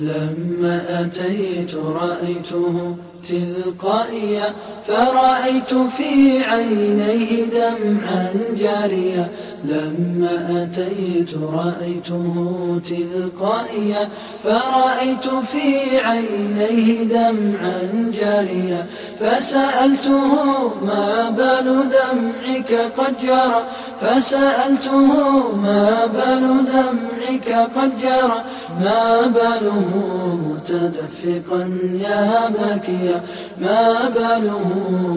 لما أتيت رأيته تلقائيا فرأيت في عينيه دمعا جاريا لما أتيت رأيته تلقائيا فرأيت في عينيه دمعا جاريا فسألته ما بال دمعك قد جرى؟ فسألته ما بال دمعك قد جرى ما باله متدفقا يا باكيا. ما باله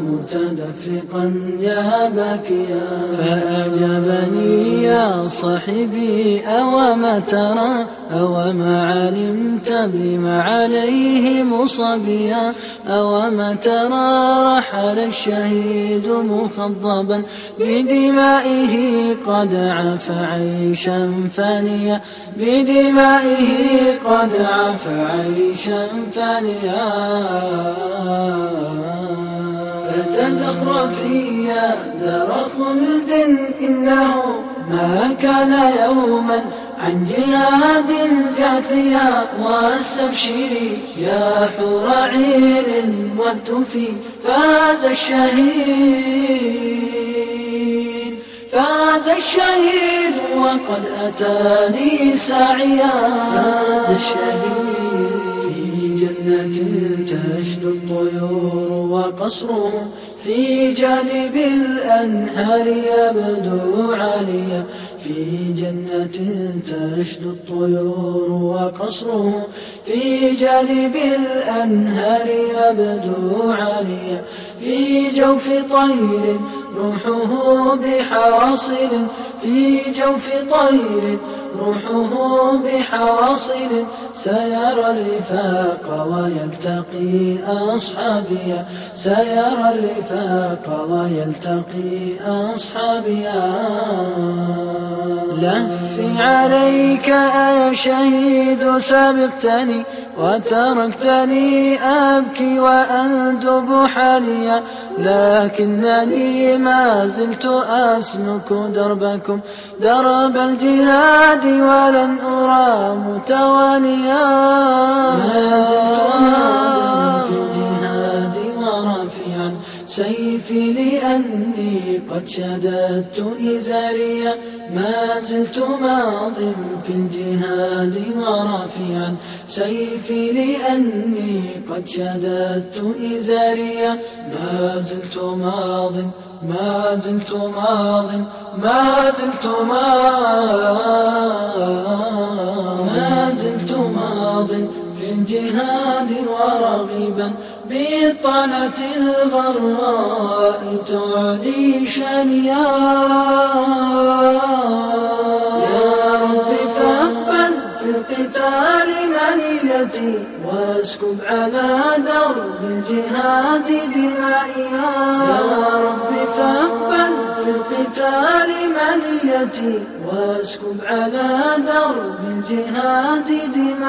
متدفقا يا باكيا. فأجابني يا صاحبي أوما ترى. أوما علمت بما عليه مصبيا أوما ترى رحل الشهيد مخضبا بدمائه قد عفى عيشا فانيا بدمائه قد عفى عيشا فانيا فتزخرفي يا دار خلد إنه ما كان يوما عن جهاد جاثيا واستبشري يا حور عين واهتفي فاز الشهيد فاز الشهيد وقد أتاني ساعيا فاز الشهيد. تشدو الطيور وقصره في جانب الأنهار يبدو عاليا. في جنة تشدو الطيور وقصره في جانب الأنهار يبدو عاليا. في جوف طير روحه بحواصل في جوف طير. روحه بحواصل سيرى الرفاق ويلتقي أصحابيا. سيرى الرفاق ويلتقي أصحابيا. عليك يا شهيد سبقتني وتركتني أبكي وأندب حاليا لكنني ما زلت أسلك دربكم درب الجهاد ولن أرى متوانيا ما زلت سيفي لأني قد شددت إزاريا ما زلت ماض في الجهاد ورافعا. سيفي لأني قد شددت إزاريا ما زلت ماض ما زلت ماض ما زلت ماض. ورغبا بالطعنة الغراء تعلي شنيا يا رب فاقبل في القتال منيتي واسكب على درب الجهاد دمائيا. يا رب فاقبل في القتال منيتي واسكب على درب الجهاد دمائيا.